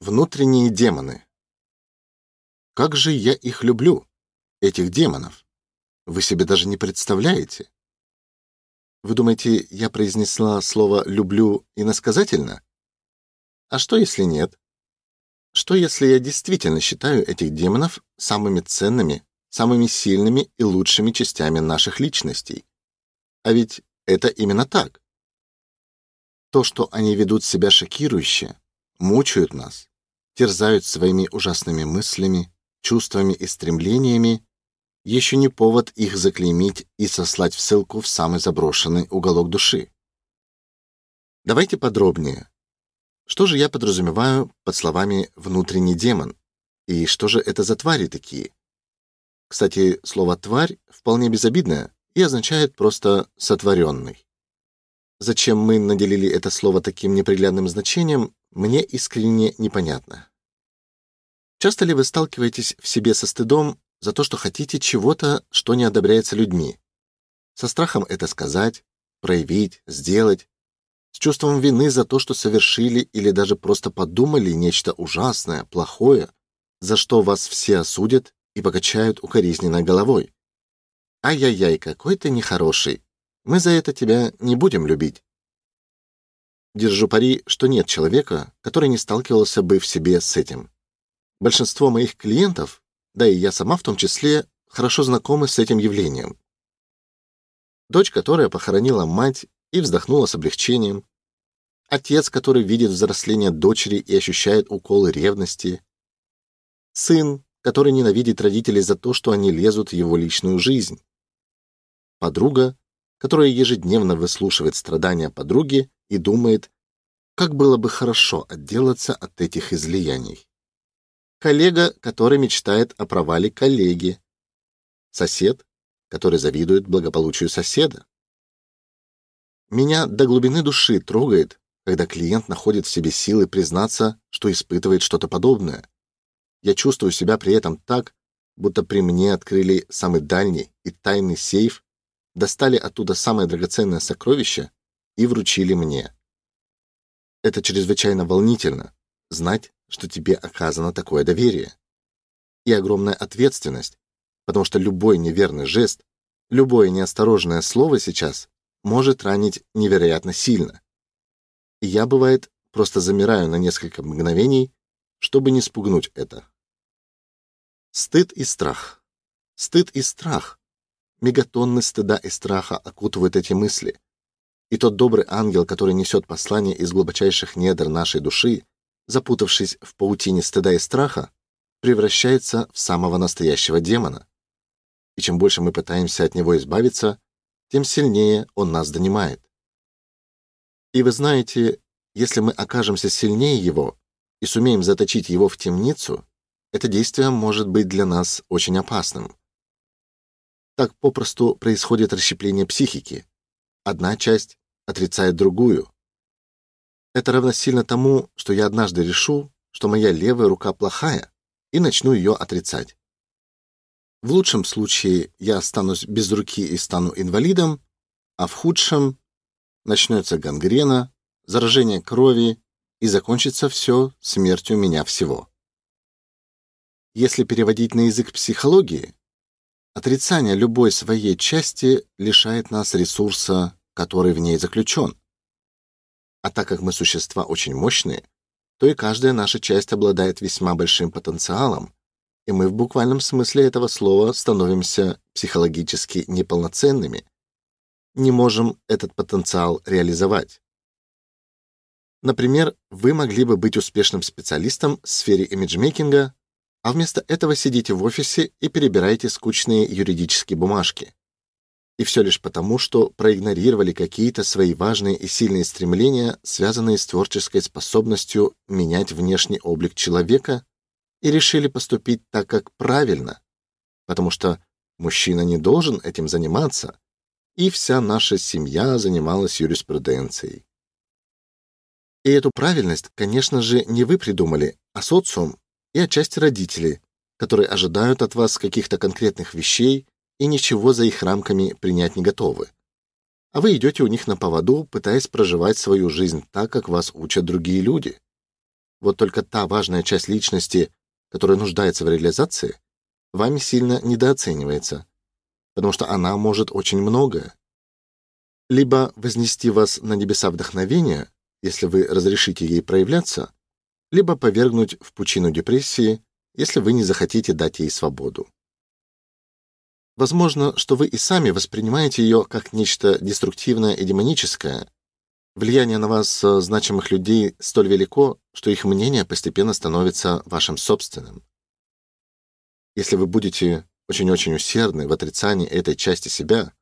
Внутренние демоны. Как же я их люблю, этих демонов. Вы себе даже не представляете. Вы думаете, я произнесла слово люблю иносказательно? А что если нет? Что если я действительно считаю этих демонов самыми ценными, самыми сильными и лучшими частями наших личностей? А ведь это именно так. То, что они ведут себя шокирующе, мучают нас, терзают своими ужасными мыслями, чувствами и стремлениями, еще не повод их заклеймить и сослать в ссылку в самый заброшенный уголок души. Давайте подробнее. Что же я подразумеваю под словами внутренний демон? И что же это за твари такие? Кстати, слово тварь вполне безобидное и означает просто сотворенный. Зачем мы наделили это слово таким неприглядным значением, мне искренне непонятно. Часто ли вы сталкиваетесь в себе со стыдом за то, что хотите чего-то, что не одобряется людьми? Со страхом это сказать, проявить, сделать, с чувством вины за то, что совершили или даже просто подумали нечто ужасное, плохое, за что вас все осудят и покачают укоризненной головой. Ай-яй-яй, какой ты нехороший. Мы за это тебя не будем любить. Держу пари, что нет человека, который не сталкивался бы в себе с этим. Большинство моих клиентов, да и я сама в том числе, хорошо знакомы с этим явлением. Дочь, которая похоронила мать и вздохнула с облегчением, отец, который видит взросление дочери и ощущает уколы ревности, сын, который ненавидит родителей за то, что они лезут в его личную жизнь, подруга, которая ежедневно выслушивает страдания подруги и думает, как было бы хорошо отделаться от этих излияний. Коллега, который мечтает о провале коллеги. Сосед, который завидует благополучию соседа. Меня до глубины души трогает, когда клиент находит в себе силы признаться, что испытывает что-то подобное. Я чувствую себя при этом так, будто при мне открыли самый дальний и тайный сейф, достали оттуда самое драгоценное сокровище и вручили мне. Это чрезвычайно волнительно знать, что тебе оказано такое доверие. И огромная ответственность, потому что любой неверный жест, любое неосторожное слово сейчас может ранить невероятно сильно. И я бывает просто замираю на несколько мгновений, чтобы не спугнуть это. Стыд и страх. Стыд и страх. Мегатонны стыда и страха окутывают эти мысли. И тот добрый ангел, который несет послание из глубочайших недр нашей души, запутавшись в паутине стыда и страха, превращается в самого настоящего демона. И чем больше мы пытаемся от него избавиться, тем сильнее он нас донимает. И вы знаете, если мы окажемся сильнее его и сумеем заточить его в темницу, это действие может быть для нас очень опасным. Так попросту происходит расщепление психики, Одна часть отрицает другую. Это равносильно тому, что я однажды решу, что моя левая рука плохая, и начну ее отрицать. В лучшем случае я останусь без руки и стану инвалидом, а в худшем начнется гангрена, заражение крови и закончится все смертью меня всего. Если переводить на язык психологии, Отрицание любой своей части лишает нас ресурса, который в ней заключен. А так как мы существа очень мощные, то и каждая наша часть обладает весьма большим потенциалом, и мы в буквальном смысле этого слова становимся психологически неполноценными, не можем этот потенциал реализовать. Например, вы могли бы быть успешным специалистом в сфере имиджмейкинга, а вместо этого сидите в офисе и перебираете скучные юридические бумажки. И все лишь потому, что проигнорировали какие-то свои важные и сильные стремления, связанные с творческой способностью менять внешний облик человека, и решили поступить так, как правильно, потому что мужчина не должен этим заниматься, и вся наша семья занималась юриспруденцией. И эту правильность, конечно же, не вы придумали, а социум, и отчасти родители, которые ожидают от вас каких-то конкретных вещей и ничего за их рамками принять не готовы. А вы идете у них на поводу, пытаясь проживать свою жизнь так, как вас учат другие люди. Вот только та важная часть личности, которая нуждается в реализации, вами сильно недооценивается, потому что она может очень многое. Либо вознести вас на небеса вдохновения, если вы разрешите ей проявляться, либо повергнуть в пучину депрессии, если вы не захотите дать ей свободу. Возможно, что вы и сами воспринимаете ее как нечто деструктивное и демоническое. Влияние на вас э, значимых людей столь велико, что их мнение постепенно становится вашим собственным. Если вы будете очень-очень усердны в отрицании этой части себя,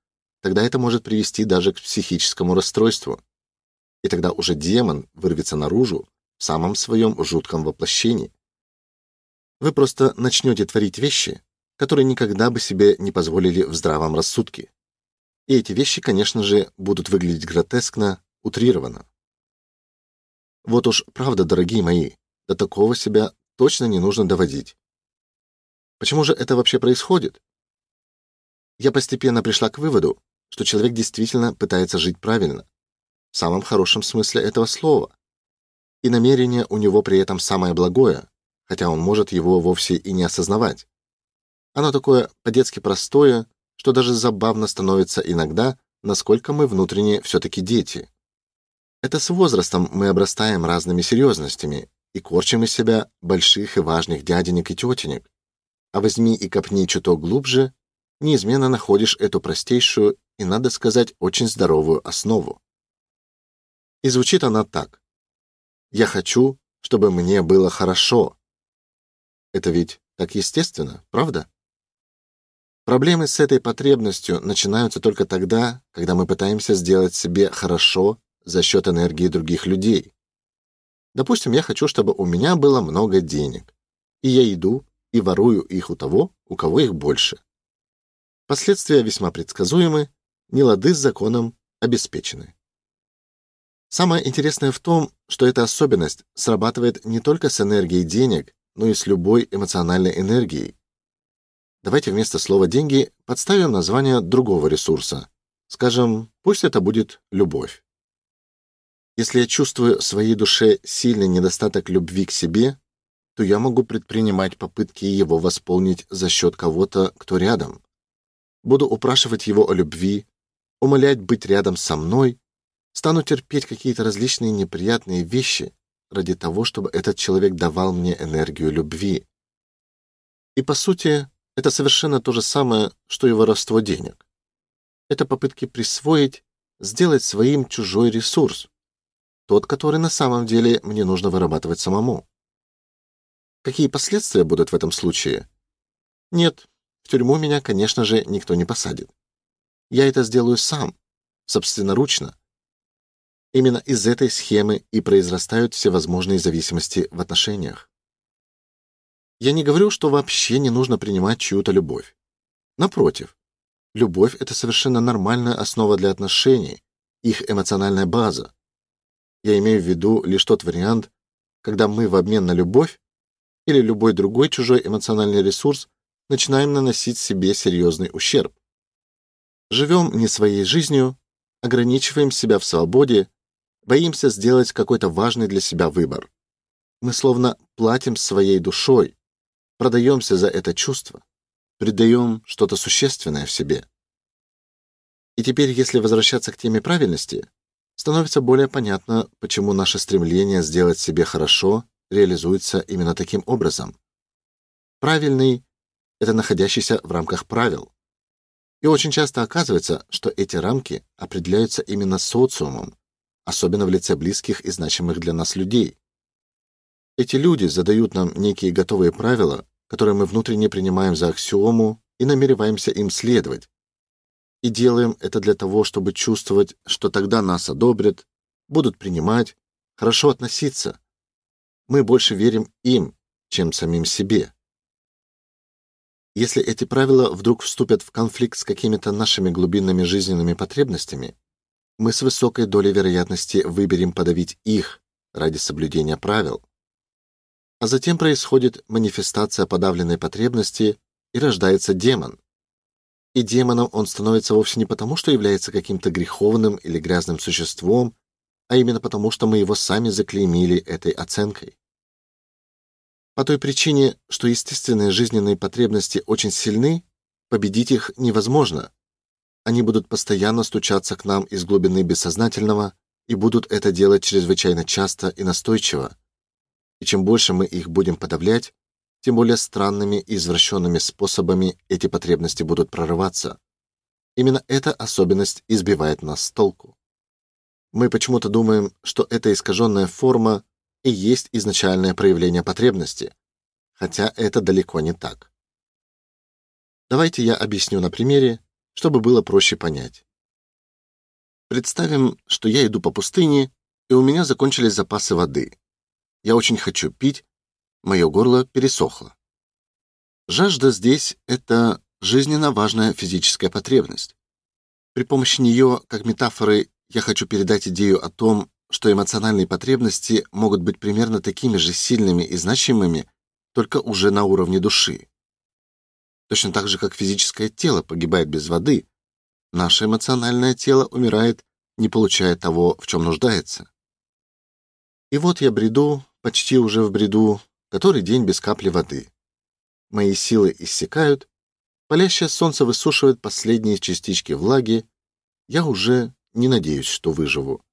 тогда это может привести даже к психическому расстройству. И тогда уже демон вырвется наружу в самом своем жутком воплощении. Вы просто начнете творить вещи, которые никогда бы себе не позволили в здравом рассудке. И эти вещи, конечно же, будут выглядеть гротескно, утрированно. Вот уж правда, дорогие мои, до такого себя точно не нужно доводить. Почему же это вообще происходит? Я постепенно пришла к выводу, что человек действительно пытается жить правильно, в самом хорошем смысле этого слова. И намерение у него при этом самое благое, хотя он может его вовсе и не осознавать. Оно такое по-детски простое, что даже забавно становится иногда, насколько мы внутренне все таки дети. Это с возрастом мы обрастаем разными серьезностями и корчим из себя больших и важных дяденек и тетенек. А возьми и копни чуток глубже, неизменно находишь эту простейшую и, надо сказать, очень здоровую основу. И звучит она так: я хочу, чтобы мне было хорошо. Это ведь так естественно, правда? Проблемы с этой потребностью начинаются только тогда, когда мы пытаемся сделать себе хорошо за счет энергии других людей. Допустим, я хочу, чтобы у меня было много денег, и я иду и ворую их у того, у кого их больше. Последствия весьма предсказуемы, нелады с законом обеспечены. Самое интересное в том, что эта особенность срабатывает не только с энергией денег, но и с любой эмоциональной энергией, Давайте вместо слова деньги подставим название другого ресурса. Скажем, пусть это будет любовь. Если я чувствую в своей душе сильный недостаток любви к себе, то я могу предпринимать попытки его восполнить за счет кого-то, кто рядом. Буду упрашивать его о любви, умолять быть рядом со мной, стану терпеть какие-то различные неприятные вещи ради того, чтобы этот человек давал мне энергию любви. И по сути, это совершенно то же самое, что и воровство денег. Это попытки присвоить, сделать своим чужой ресурс, тот, который на самом деле мне нужно вырабатывать самому. Какие последствия будут в этом случае? Нет, в тюрьму меня, конечно же, никто не посадит. Я это сделаю сам, собственноручно. Именно из этой схемы и произрастают все возможные зависимости в отношениях. Я не говорю, что вообще не нужно принимать чью-то любовь. Напротив, любовь это совершенно нормальная основа для отношений, их эмоциональная база. Я имею в виду лишь тот вариант, когда мы в обмен на любовь или любой другой чужой эмоциональный ресурс начинаем наносить себе серьезный ущерб. Живем не своей жизнью, ограничиваем себя в свободе, боимся сделать какой-то важный для себя выбор. Мы словно платим своей душой, продаемся за это чувство, придаем что-то существенное в себе. И теперь, если возвращаться к теме правильности, становится более понятно, почему наше стремление сделать себе хорошо реализуется именно таким образом. Правильный это находящийся в рамках правил. И очень часто оказывается, что эти рамки определяются именно социумом, особенно в лице близких и значимых для нас людей. Эти люди задают нам некие готовые правила, которые мы внутренне принимаем за аксиому и намереваемся им следовать. И делаем это для того, чтобы чувствовать, что тогда нас одобрят, будут принимать, хорошо относиться. Мы больше верим им, чем самим себе. Если эти правила вдруг вступят в конфликт с какими-то нашими глубинными жизненными потребностями, мы с высокой долей вероятности выберем подавить их ради соблюдения правил а затем происходит манифестация подавленной потребности и рождается демон. И демоном он становится вовсе не потому, что является каким-то греховным или грязным существом, а именно потому, что мы его сами заклеймили этой оценкой. По той причине, что естественные жизненные потребности очень сильны, победить их невозможно. Они будут постоянно стучаться к нам из глубины бессознательного и будут это делать чрезвычайно часто и настойчиво. И чем больше мы их будем подавлять, тем более странными и извращенными способами эти потребности будут прорываться. Именно эта особенность избивает нас с толку. Мы почему-то думаем, что эта искаженная форма и есть изначальное проявление потребности, хотя это далеко не так. Давайте я объясню на примере, чтобы было проще понять. Представим, что я иду по пустыне, и у меня закончились запасы воды. Я очень хочу пить, Мое горло пересохло. Жажда здесь это жизненно важная физическая потребность. При помощи нее, как метафоры, я хочу передать идею о том, что эмоциональные потребности могут быть примерно такими же сильными и значимыми, только уже на уровне души. Точно так же, как физическое тело погибает без воды, наше эмоциональное тело умирает, не получая того, в чем нуждается. И вот я бреду, почти уже в бреду, Который день без капли воды. Мои силы иссякают, палящее солнце высушивает последние частички влаги. Я уже не надеюсь, что выживу.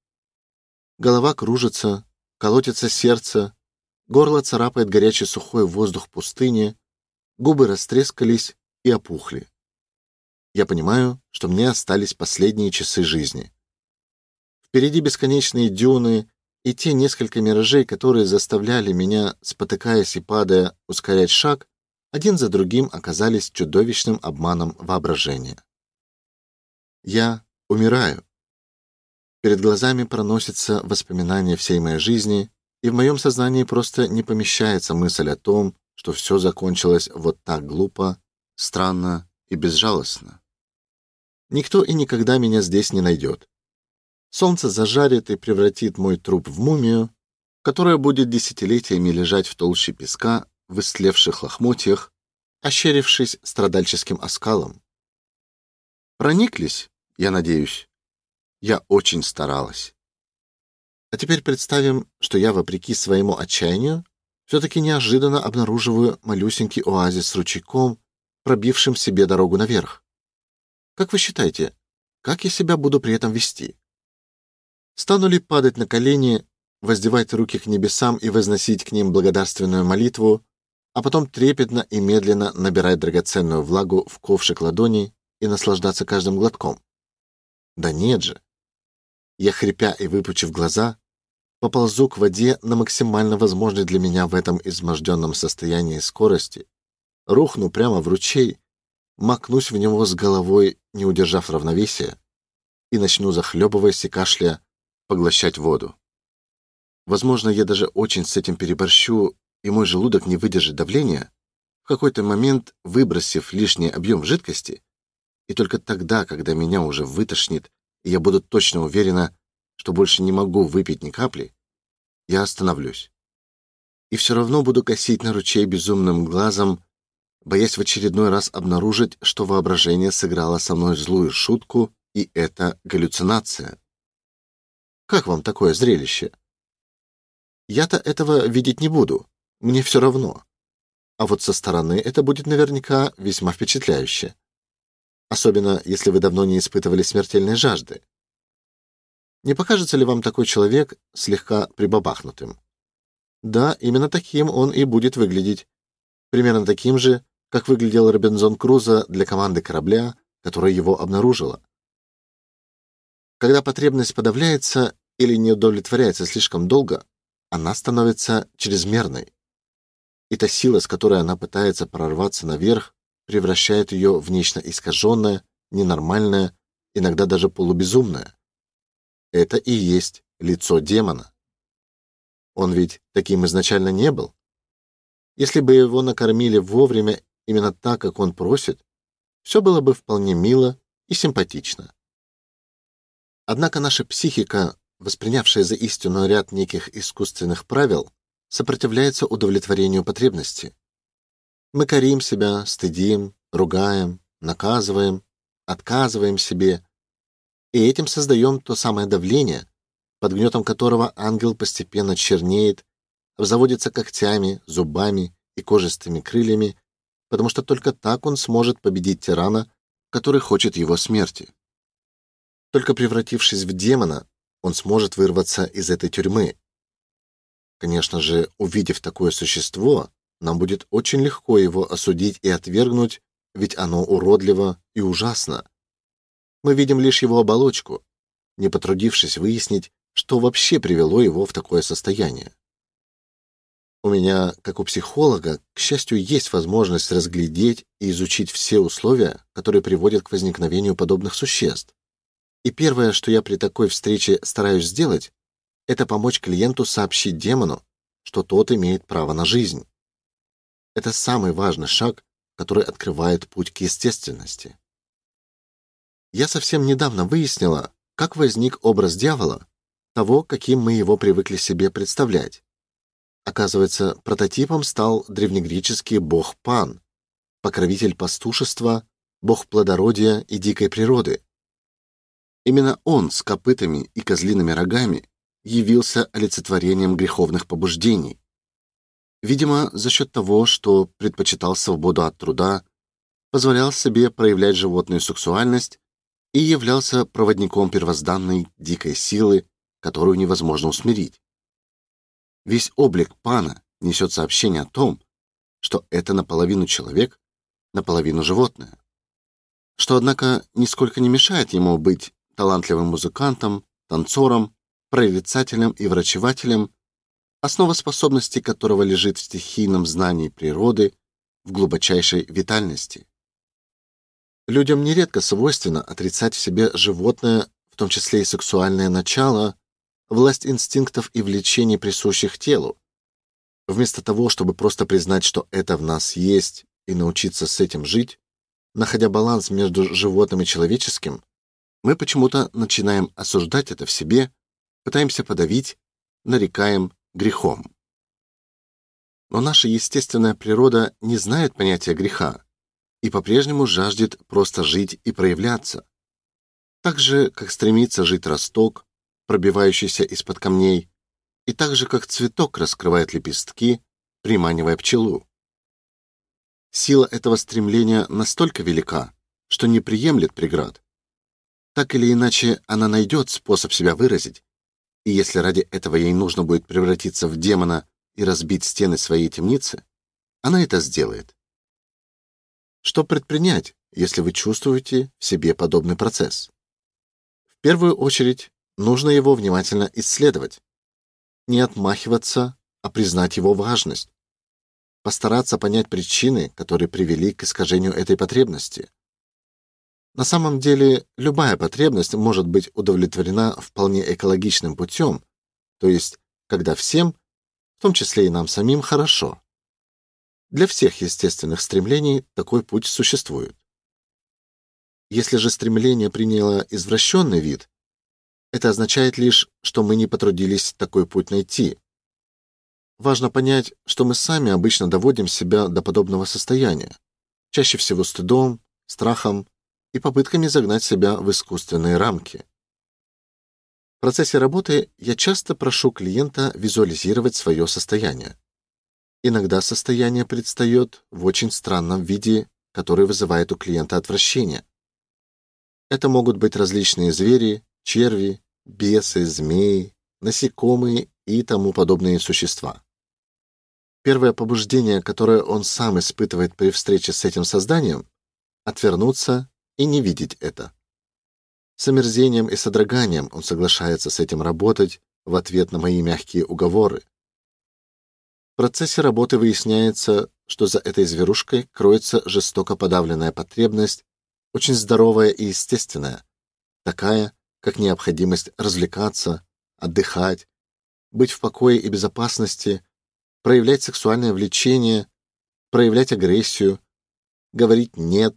Голова кружится, колотится сердце, горло царапает горячий сухой воздух пустыни, губы растрескались и опухли. Я понимаю, что мне остались последние часы жизни. Впереди бесконечные дюны и те несколько миражей, которые заставляли меня, спотыкаясь и падая, ускорять шаг, один за другим оказались чудовищным обманом воображения. Я умираю. Перед глазами проносятся воспоминания всей моей жизни, и в моем сознании просто не помещается мысль о том, что все закончилось вот так глупо, странно и безжалостно. Никто и никогда меня здесь не найдет. Солнце зажарит и превратит мой труп в мумию, которая будет десятилетиями лежать в толще песка в истлевших лохмотьях, ощерившись страдальческим оскалом. Прониклись, я надеюсь. Я очень старалась. А теперь представим, что я вопреки своему отчаянию все таки неожиданно обнаруживаю малюсенький оазис с ручейком, пробившим себе дорогу наверх. Как вы считаете, как я себя буду при этом вести? Стану ли падать на колени, воздевать руки к небесам и возносить к ним благодарственную молитву, а потом трепетно и медленно набирать драгоценную влагу в ковшик ладони и наслаждаться каждым глотком? Да нет же. Я хрипя и выпучив глаза, поползу к воде на максимально возможной для меня в этом изможденном состоянии скорости, рухну прямо в ручей, макнусь в него с головой, не удержав равновесия, и начну захлебываясь и кашляя поглощать воду. Возможно, я даже очень с этим переборщу, и мой желудок не выдержит давления, в какой-то момент выбросив лишний объем жидкости, и только тогда, когда меня уже вытошнит, и я буду точно уверена, что больше не могу выпить ни капли, я остановлюсь. И все равно буду косить на ручей безумным глазом, боясь в очередной раз обнаружить, что воображение сыграло со мной злую шутку, и это галлюцинация. Как вам такое зрелище? Я-то этого видеть не буду. Мне все равно. А вот со стороны это будет наверняка весьма впечатляюще. Особенно, если вы давно не испытывали смертельной жажды. Не покажется ли вам такой человек слегка прибабахнутым? Да, именно таким он и будет выглядеть. Примерно таким же, как выглядел Робинзон Крузо для команды корабля, которая его обнаружила. Когда потребность подавляется, или не удовлетворяется слишком долго, она становится чрезмерной. И та сила, с которой она пытается прорваться наверх, превращает ее в нечто искаженное, ненормальное, иногда даже полубезумное. Это и есть лицо демона. Он ведь таким изначально не был. Если бы его накормили вовремя именно так, как он просит, все было бы вполне мило и симпатично. Однако наша психика воспринявшая за истину ряд неких искусственных правил, сопротивляется удовлетворению потребности. Мы корим себя, стыдим, ругаем, наказываем, отказываем себе, и этим создаем то самое давление, под гнетом которого ангел постепенно чернеет обзаводится когтями, зубами и кожистыми крыльями, потому что только так он сможет победить тирана, который хочет его смерти. Только превратившись в демона, он сможет вырваться из этой тюрьмы. Конечно же, увидев такое существо, нам будет очень легко его осудить и отвергнуть, ведь оно уродливо и ужасно. Мы видим лишь его оболочку, не потрудившись выяснить, что вообще привело его в такое состояние. У меня, как у психолога, к счастью, есть возможность разглядеть и изучить все условия, которые приводят к возникновению подобных существ. И первое, что я при такой встрече стараюсь сделать, это помочь клиенту сообщить демону, что тот имеет право на жизнь. Это самый важный шаг, который открывает путь к естественности. Я совсем недавно выяснила, как возник образ дьявола, того, каким мы его привыкли себе представлять. Оказывается, прототипом стал древнегреческий бог Пан, покровитель пастушества, бог плодородия и дикой природы. Именно он с копытами и козлиными рогами явился олицетворением греховных побуждений. Видимо, за счет того, что предпочитал свободу от труда, позволял себе проявлять животную сексуальность и являлся проводником первозданной дикой силы, которую невозможно усмирить. Весь облик пана несет сообщение о том, что это наполовину человек, наполовину животное. Что однако нисколько не мешает ему быть талантливым музыкантом, танцором, прорицателем и врачевателем, основа способности которого лежит в стихийном знании природы, в глубочайшей витальности. Людям нередко свойственно отрицать в себе животное, в том числе и сексуальное начало, власть инстинктов и влечений, присущих телу. Вместо того, чтобы просто признать, что это в нас есть, и научиться с этим жить, находя баланс между животным и человеческим, мы почему-то начинаем осуждать это в себе, пытаемся подавить, нарекаем грехом. Но наша естественная природа не знает понятия греха и по-прежнему жаждет просто жить и проявляться. Так же, как стремится жить росток, пробивающийся из-под камней, и так же, как цветок раскрывает лепестки, приманивая пчелу. Сила этого стремления настолько велика, что не приемлет преград, так или иначе, она найдет способ себя выразить. И если ради этого ей нужно будет превратиться в демона и разбить стены своей темницы, она это сделает. Что предпринять, если вы чувствуете в себе подобный процесс? В первую очередь, нужно его внимательно исследовать. Не отмахиваться, а признать его важность. Постараться понять причины, которые привели к искажению этой потребности, на самом деле, любая потребность может быть удовлетворена вполне экологичным путем, то есть когда всем, в том числе и нам самим, хорошо. Для всех естественных стремлений такой путь существует. Если же стремление приняло извращенный вид, это означает лишь, что мы не потрудились такой путь найти. Важно понять, что мы сами обычно доводим себя до подобного состояния, чаще всего стыдом, страхом, и попытками загнать себя в искусственные рамки. В процессе работы я часто прошу клиента визуализировать свое состояние. Иногда состояние предстает в очень странном виде, который вызывает у клиента отвращение. Это могут быть различные звери, черви, бесы, змеи, насекомые и тому подобные существа. Первое побуждение, которое он сам испытывает при встрече с этим созданием отвернуться и не видеть это. С омерзением и содроганием он соглашается с этим работать в ответ на мои мягкие уговоры. В процессе работы выясняется, что за этой зверушкой кроется жестоко подавленная потребность, очень здоровая и естественная, такая, как необходимость развлекаться, отдыхать, быть в покое и безопасности, проявлять сексуальное влечение, проявлять агрессию, говорить нет,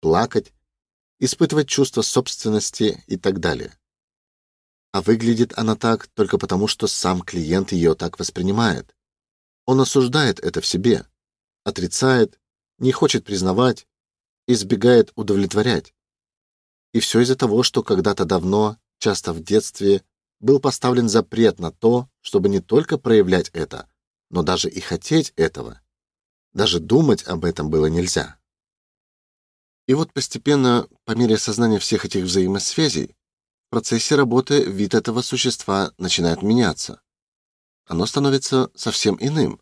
плакать, испытывать чувство собственности и так далее. А выглядит она так только потому, что сам клиент ее так воспринимает. Он осуждает это в себе, отрицает, не хочет признавать, избегает удовлетворять. И все из-за того, что когда-то давно, часто в детстве, был поставлен запрет на то, чтобы не только проявлять это, но даже и хотеть этого, даже думать об этом было нельзя. И вот постепенно, по мере осознания всех этих взаимосвязей, в процессе работы вид этого существа начинает меняться. Оно становится совсем иным: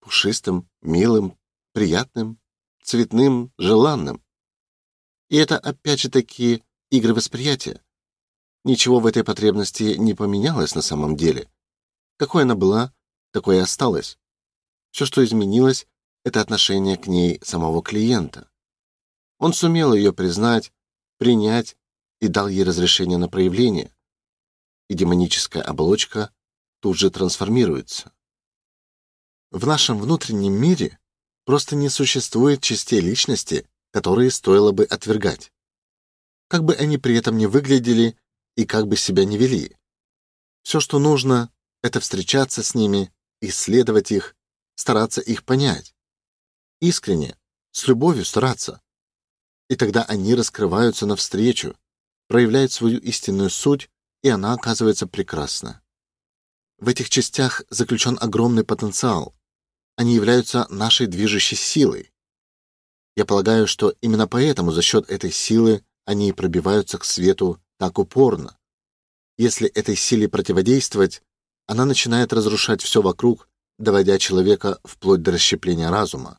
пушистым, милым, приятным, цветным, желанным. И это опять же такие игры восприятия. Ничего в этой потребности не поменялось на самом деле. Какой она была, такой и осталась. Все, что изменилось, это отношение к ней самого клиента. Он сумел ее признать, принять и дал ей разрешение на проявление. И демоническая оболочка тут же трансформируется. В нашем внутреннем мире просто не существует частей личности, которые стоило бы отвергать. Как бы они при этом не выглядели и как бы себя не вели. Все, что нужно, это встречаться с ними, исследовать их, стараться их понять. Искренне, с любовью стараться. И тогда они раскрываются навстречу, проявляют свою истинную суть, и она оказывается прекрасна. В этих частях заключен огромный потенциал. Они являются нашей движущей силой. Я полагаю, что именно поэтому за счет этой силы они пробиваются к свету так упорно. Если этой силе противодействовать, она начинает разрушать все вокруг, доводя человека вплоть до расщепления разума.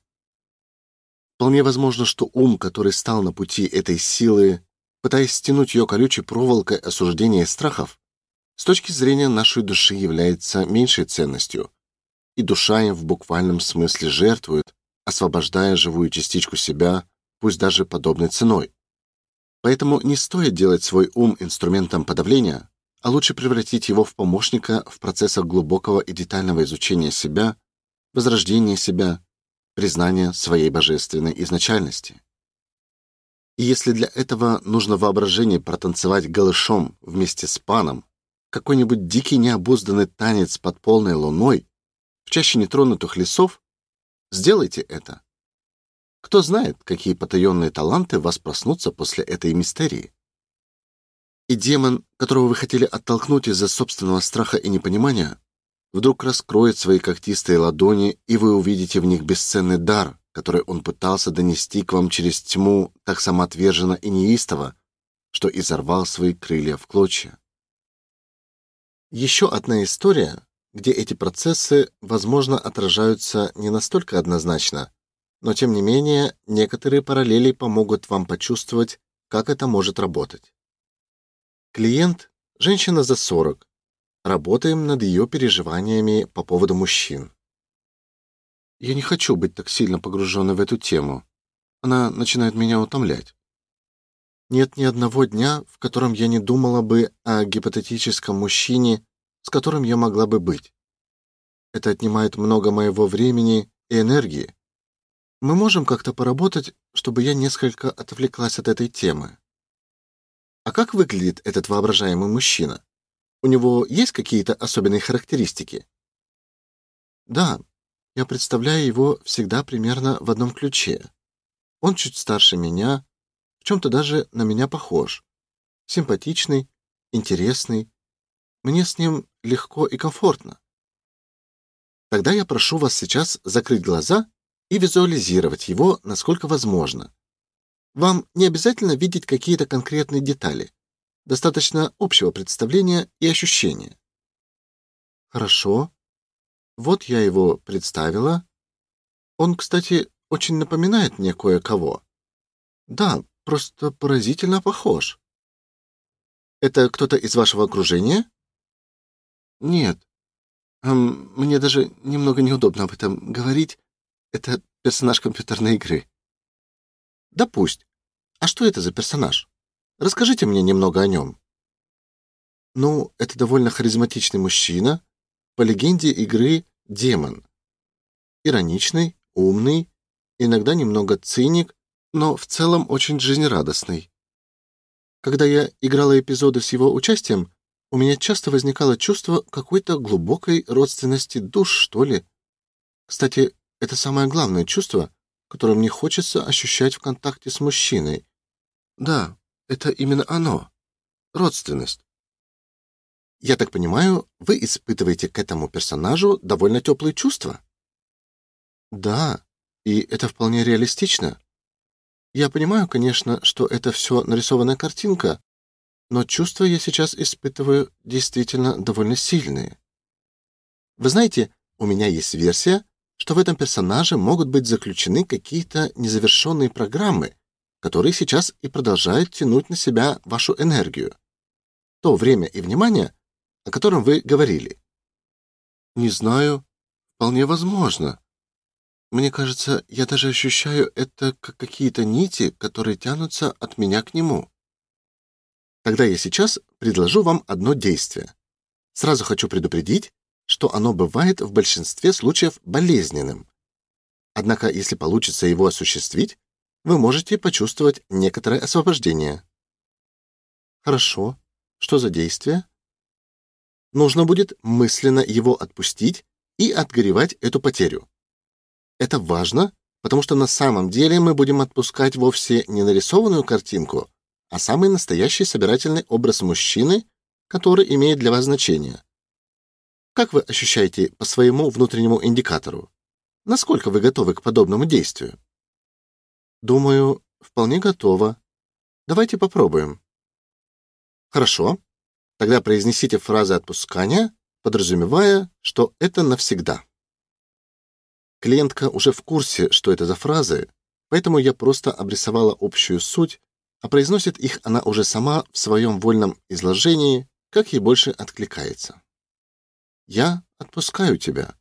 Вполне возможно, что ум, который стал на пути этой силы, пытаясь стянуть ее колючей проволокой осуждения и страхов, с точки зрения нашей души является меньшей ценностью, и душа им в буквальном смысле жертвует, освобождая живую частичку себя, пусть даже подобной ценой. Поэтому не стоит делать свой ум инструментом подавления, а лучше превратить его в помощника в процессах глубокого и детального изучения себя, возрождения себя, признания своей божественной изначальности. И если для этого нужно воображение протанцевать голышом вместе с паном, какой-нибудь дикий необузданный танец под полной луной в чаще нетронутых лесов, сделайте это. Кто знает, какие потаенные таланты в вас проснутся после этой мистерии. И демон, которого вы хотели оттолкнуть из-за собственного страха и непонимания, вдруг раскроет свои когтистые ладони, и вы увидите в них бесценный дар, который он пытался донести к вам через тьму так самоотверженно и неистово, что изорвал свои крылья в клочья. Еще одна история, где эти процессы, возможно, отражаются не настолько однозначно, но тем не менее некоторые параллели помогут вам почувствовать, как это может работать. Клиент женщина за 40. Работаем над ее переживаниями по поводу мужчин. Я не хочу быть так сильно погруженной в эту тему. Она начинает меня утомлять. Нет ни одного дня, в котором я не думала бы о гипотетическом мужчине, с которым я могла бы быть. Это отнимает много моего времени и энергии, мы можем как-то поработать, чтобы я несколько отвлеклась от этой темы. А как выглядит этот воображаемый мужчина? У него есть какие-то особенные характеристики? Да, я представляю его всегда примерно в одном ключе. Он чуть старше меня, в чем то даже на меня похож. Симпатичный, интересный. Мне с ним легко и комфортно. Тогда я прошу вас сейчас закрыть глаза и визуализировать его, насколько возможно. Вам не обязательно видеть какие-то конкретные детали. Достаточно общего представления и ощущения. Хорошо. Вот я его представила. Он, кстати, очень напоминает мне кое-кого. Да, просто поразительно похож. Это кто-то из вашего окружения? Нет. Мне даже немного неудобно об этом говорить, это персонаж компьютерной игры. Да пусть. А что это за персонаж? Расскажите мне немного о нем. Ну, это довольно харизматичный мужчина, по легенде игры демон. Ироничный, умный, иногда немного циник, но в целом очень жизнерадостный. Когда я играла эпизоды с его участием, у меня часто возникало чувство какой-то глубокой родственности душ, что ли. Кстати, это самое главное чувство, которое мне хочется ощущать в контакте с мужчиной. Да, это именно оно. Родственность. я так понимаю, вы испытываете к этому персонажу довольно теплые чувства? Да, и это вполне реалистично. Я понимаю, конечно, что это все нарисованная картинка, но чувства я сейчас испытываю действительно довольно сильные. Вы знаете, у меня есть версия, что в этом персонаже могут быть заключены какие-то незавершенные программы, которые сейчас и продолжают тянуть на себя вашу энергию. То время и внимание, о котором вы говорили. Не знаю, вполне возможно. Мне кажется, я даже ощущаю это как какие-то нити, которые тянутся от меня к нему. Тогда я сейчас предложу вам одно действие. Сразу хочу предупредить, что оно бывает в большинстве случаев болезненным. Однако, если получится его осуществить, вы можете почувствовать некоторое освобождение. Хорошо. Что за действие? Нужно будет мысленно его отпустить и отгоревать эту потерю. Это важно, потому что на самом деле мы будем отпускать вовсе не нарисованную картинку, а самый настоящий собирательный образ мужчины, который имеет для вас значение. Как вы ощущаете по своему внутреннему индикатору? Насколько вы готовы к подобному действию? Думаю, вполне готова. Давайте попробуем. Хорошо. Тогда произнесите фразы отпускания, подразумевая, что это навсегда. Клиентка уже в курсе, что это за фразы, поэтому я просто обрисовала общую суть, а произносит их она уже сама в своем вольном изложении, как ей больше откликается. Я отпускаю тебя.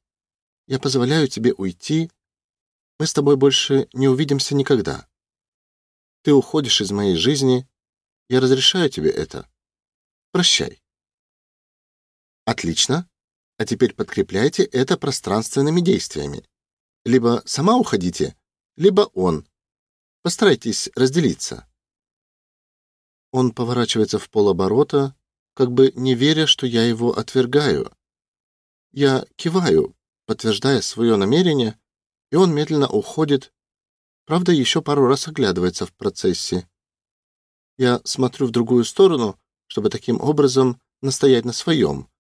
Я позволяю тебе уйти. Мы с тобой больше не увидимся никогда. Ты уходишь из моей жизни. Я разрешаю тебе это. Прощай. Отлично. А теперь подкрепляйте это пространственными действиями. Либо сама уходите, либо он. Постарайтесь разделиться. Он поворачивается в полоборота, как бы не веря, что я его отвергаю. Я киваю, подтверждая свое намерение, и он медленно уходит, правда, еще пару раз оглядывается в процессе. Я смотрю в другую сторону, чтобы таким образом настоять на своем,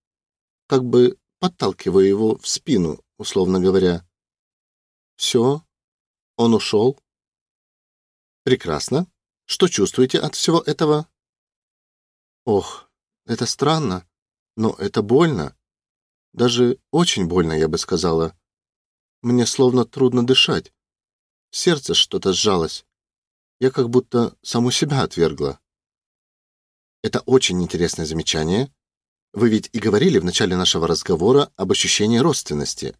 как бы подталкивая его в спину, условно говоря. Все, он ушел. Прекрасно. Что чувствуете от всего этого? Ох, это странно, но это больно. Даже очень больно, я бы сказала. Мне словно трудно дышать. Сердце что-то сжалось. Я как будто саму себя отвергла. Это очень интересное замечание. Вы ведь и говорили в начале нашего разговора об ощущении родственности.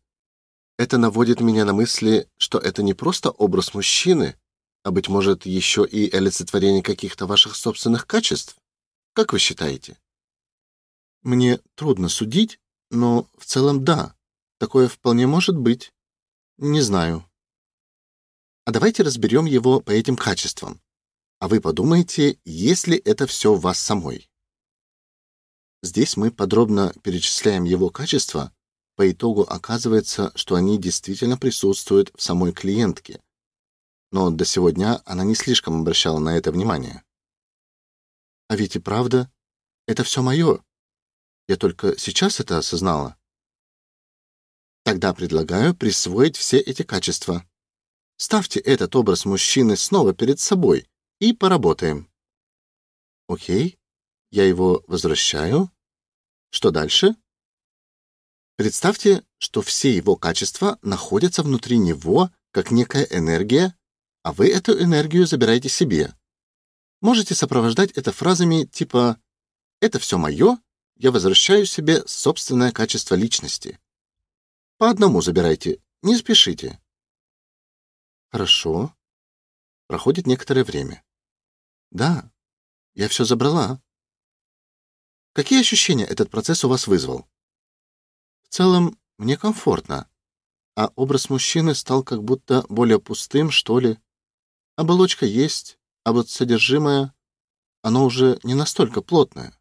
Это наводит меня на мысли, что это не просто образ мужчины, а быть может, еще и олицетворение каких-то ваших собственных качеств. Как вы считаете? Мне трудно судить, но в целом да. Такое вполне может быть. Не знаю. А давайте разберем его по этим качествам. А вы подумайте, есть ли это все в вас самой. Здесь мы подробно перечисляем его качества, по итогу оказывается, что они действительно присутствуют в самой клиентке, но до сегодня она не слишком обращала на это внимание. А ведь и правда, это все мое. Я только сейчас это осознала. Тогда предлагаю присвоить все эти качества. Ставьте этот образ мужчины снова перед собой и поработаем. О'кей. Я его возвращаю. Что дальше? Представьте, что все его качества находятся внутри него, как некая энергия, а вы эту энергию забираете себе. Можете сопровождать это фразами типа «это все мое, я возвращаю себе собственное качество личности». По одному забирайте, не спешите. Хорошо. Проходит некоторое время. Да, я все забрала. Какие ощущения этот процесс у вас вызвал? В целом, мне комфортно, а образ мужчины стал как будто более пустым, что ли. Оболочка есть, а вот содержимое, оно уже не настолько плотное.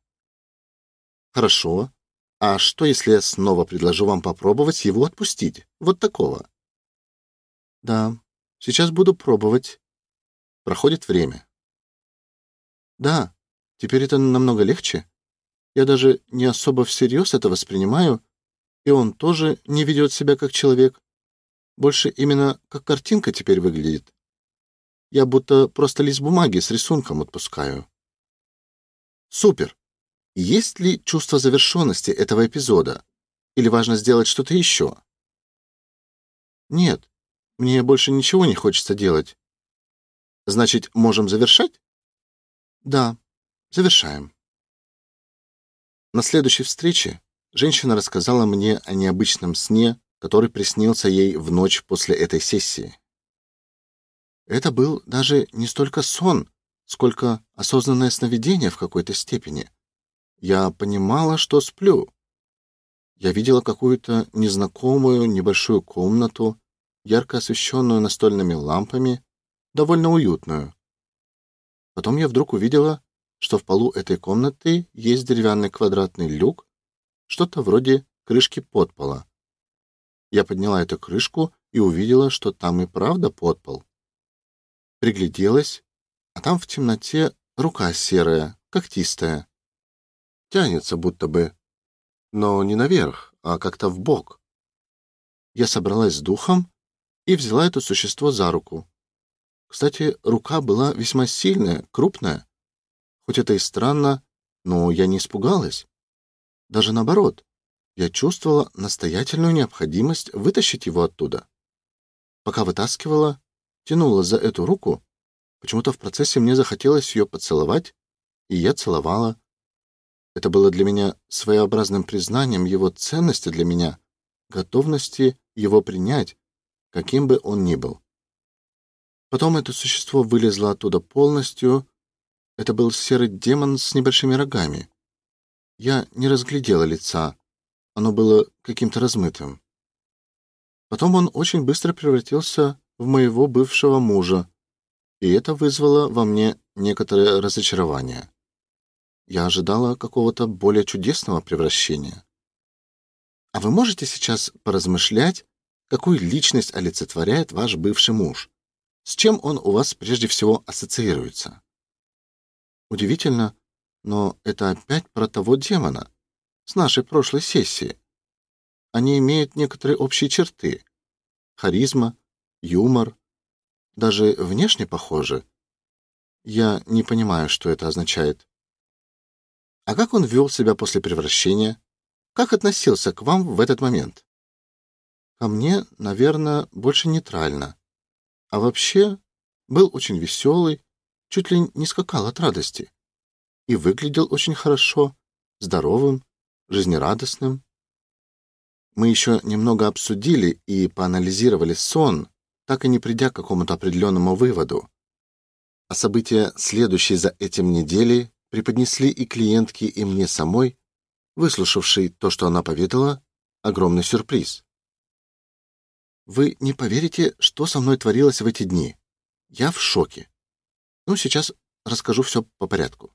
Хорошо. А что, если я снова предложу вам попробовать его отпустить? Вот такого. Да, сейчас буду пробовать. Проходит время. Да, теперь это намного легче. Я даже не особо всерьез это воспринимаю, и он тоже не ведет себя как человек. Больше именно как картинка теперь выглядит. Я будто просто лист бумаги с рисунком отпускаю. Супер. Есть ли чувство завершенности этого эпизода? Или важно сделать что-то еще? Нет. Мне больше ничего не хочется делать. Значит, можем завершать? Да. Завершаем. На следующей встрече женщина рассказала мне о необычном сне, который приснился ей в ночь после этой сессии. Это был даже не столько сон, сколько осознанное сновидение в какой-то степени. Я понимала, что сплю. Я видела какую-то незнакомую небольшую комнату, ярко освещенную настольными лампами, довольно уютную. Потом я вдруг увидела, что в полу этой комнаты есть деревянный квадратный люк, что-то вроде крышки подпола. Я подняла эту крышку и увидела, что там и правда подпол. Пригляделась, а там в темноте рука серая, когтистая. Тянется будто бы, но не наверх, а как-то в бок. Я собралась с духом и взяла это существо за руку. Кстати, рука была весьма сильная, крупная. Хоть это и странно, но я не испугалась. Даже наоборот, я чувствовала настоятельную необходимость вытащить его оттуда. Пока вытаскивала, тянула за эту руку, почему-то в процессе мне захотелось ее поцеловать, и я целовала. Это было для меня своеобразным признанием его ценности для меня, готовности его принять, каким бы он ни был. Потом это существо вылезло оттуда полностью. Это был серый демон с небольшими рогами. Я не разглядела лица. Оно было каким-то размытым. Потом он очень быстро превратился в моего бывшего мужа, и это вызвало во мне некоторое разочарование. Я ожидала какого-то более чудесного превращения. А вы можете сейчас поразмышлять, какую личность олицетворяет ваш бывший муж? С чем он у вас прежде всего ассоциируется? Удивительно, но это опять про того демона с нашей прошлой сессии. Они имеют некоторые общие черты: харизма, юмор, даже внешне похожи. Я не понимаю, что это означает. А как он вел себя после превращения? Как относился к вам в этот момент? Ко мне, наверное, больше нейтрально. А вообще, был очень веселый, чуть ли не скакал от радости. И выглядел очень хорошо, здоровым, жизнерадостным. Мы еще немного обсудили и поанализировали сон, так и не придя к какому-то определенному выводу. А события, следующие за этим недели, преподнесли и клиентке, и мне самой, выслушавшей то, что она поведала, огромный сюрприз. Вы не поверите, что со мной творилось в эти дни. Я в шоке. Ну, сейчас расскажу все по порядку.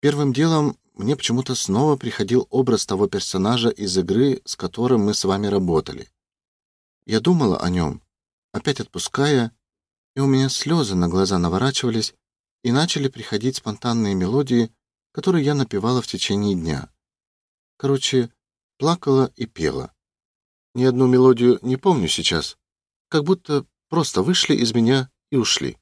Первым делом мне почему-то снова приходил образ того персонажа из игры, с которым мы с вами работали. Я думала о нем, опять отпуская, и у меня слезы на глаза наворачивались, и начали приходить спонтанные мелодии, которые я напевала в течение дня. Короче, плакала и пела. Ни одну мелодию не помню сейчас, как будто просто вышли из меня и ушли.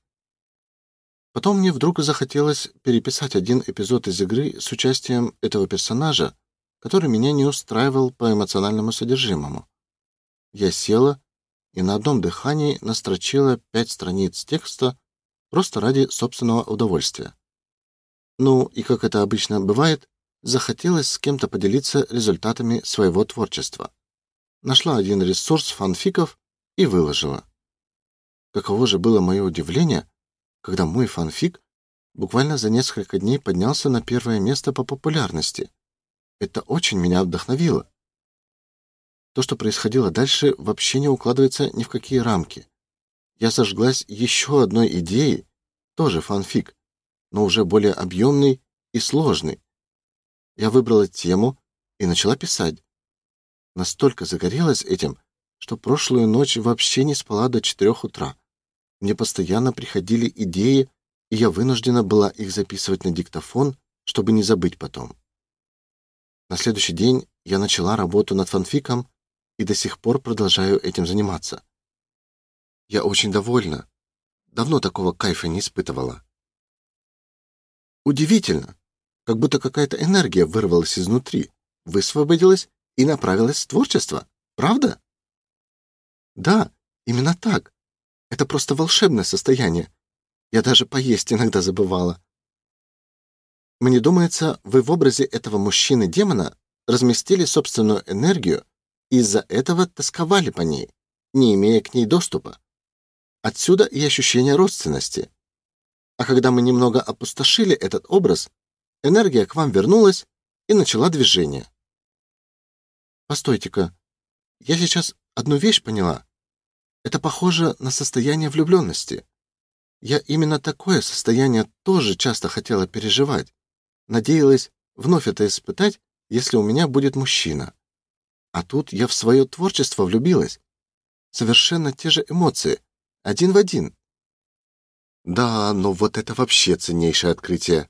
Потом мне вдруг захотелось переписать один эпизод из игры с участием этого персонажа, который меня не устраивал по эмоциональному содержимому. Я села и на одном дыхании настрочила пять страниц текста просто ради собственного удовольствия. Ну, и как это обычно бывает, захотелось с кем-то поделиться результатами своего творчества нашла один ресурс фанфиков и выложила. Каково же было мое удивление, когда мой фанфик буквально за несколько дней поднялся на первое место по популярности. Это очень меня вдохновило. То, что происходило дальше, вообще не укладывается ни в какие рамки. Я зажглась еще одной идеей, тоже фанфик, но уже более объемный и сложный. Я выбрала тему и начала писать настолько загорелась этим, что прошлую ночь вообще не спала до четырех утра. Мне постоянно приходили идеи, и я вынуждена была их записывать на диктофон, чтобы не забыть потом. На следующий день я начала работу над фанфиком и до сих пор продолжаю этим заниматься. Я очень довольна. Давно такого кайфа не испытывала. Удивительно, как будто какая-то энергия вырвалась изнутри, высвободилась и направилась в творчество. Правда? Да, именно так. Это просто волшебное состояние. Я даже поесть иногда забывала. Мне думается, вы в образе этого мужчины-демона разместили собственную энергию и из-за этого тосковали по ней, не имея к ней доступа. Отсюда и ощущение родственности. А когда мы немного опустошили этот образ, энергия к вам вернулась и начала движение. Постойте-ка. Я сейчас одну вещь поняла. Это похоже на состояние влюбленности. Я именно такое состояние тоже часто хотела переживать. Надеялась вновь это испытать, если у меня будет мужчина. А тут я в свое творчество влюбилась. Совершенно те же эмоции, один в один. Да, но вот это вообще ценнейшее открытие.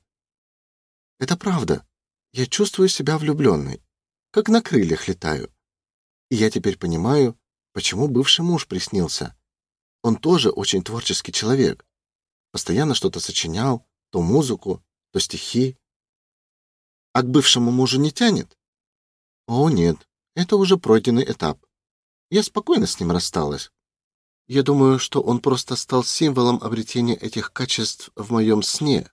Это правда. Я чувствую себя влюбленной, как на крыльях летаю. И я теперь понимаю, почему бывший муж приснился. Он тоже очень творческий человек. Постоянно что-то сочинял, то музыку, то стихи. А к бывшему мужу не тянет? О, нет, это уже пройденный этап. Я спокойно с ним рассталась. Я думаю, что он просто стал символом обретения этих качеств в моем сне.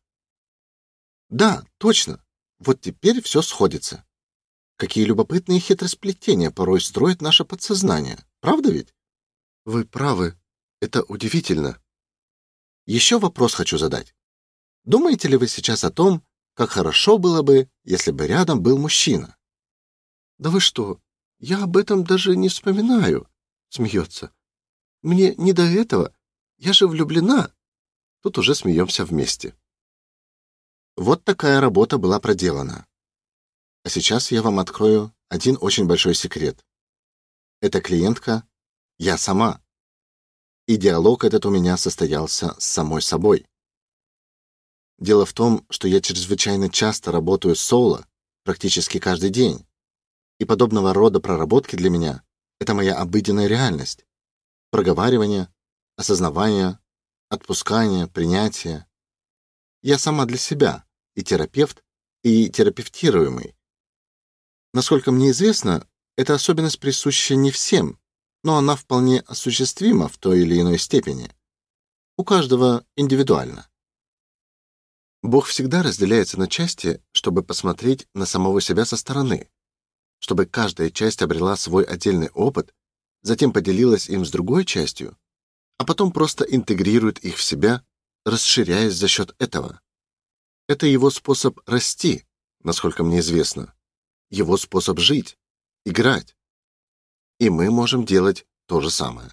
Да, точно. Вот теперь все сходится. Какие любопытные хитросплетения порой строит наше подсознание. Правда ведь? Вы правы. Это удивительно. Еще вопрос хочу задать. Думаете ли вы сейчас о том, как хорошо было бы, если бы рядом был мужчина? Да вы что? Я об этом даже не вспоминаю, смеется. Мне не до этого. Я же влюблена. Тут уже смеемся вместе. Вот такая работа была проделана. А сейчас я вам открою один очень большой секрет. Эта клиентка я сама. И диалог этот у меня состоялся с самой собой. Дело в том, что я чрезвычайно часто работаю соло, практически каждый день. И подобного рода проработки для меня это моя обыденная реальность проговаривание, осознавание, отпускание, принятие. Я сама для себя и терапевт, и терапевтируемый. Насколько мне известно, эта особенность присуща не всем, но она вполне осуществима в той или иной степени. У каждого индивидуально. Бог всегда разделяется на части, чтобы посмотреть на самого себя со стороны, чтобы каждая часть обрела свой отдельный опыт затем поделилась им с другой частью, а потом просто интегрирует их в себя, расширяясь за счет этого. Это его способ расти, насколько мне известно, его способ жить, играть. И мы можем делать то же самое.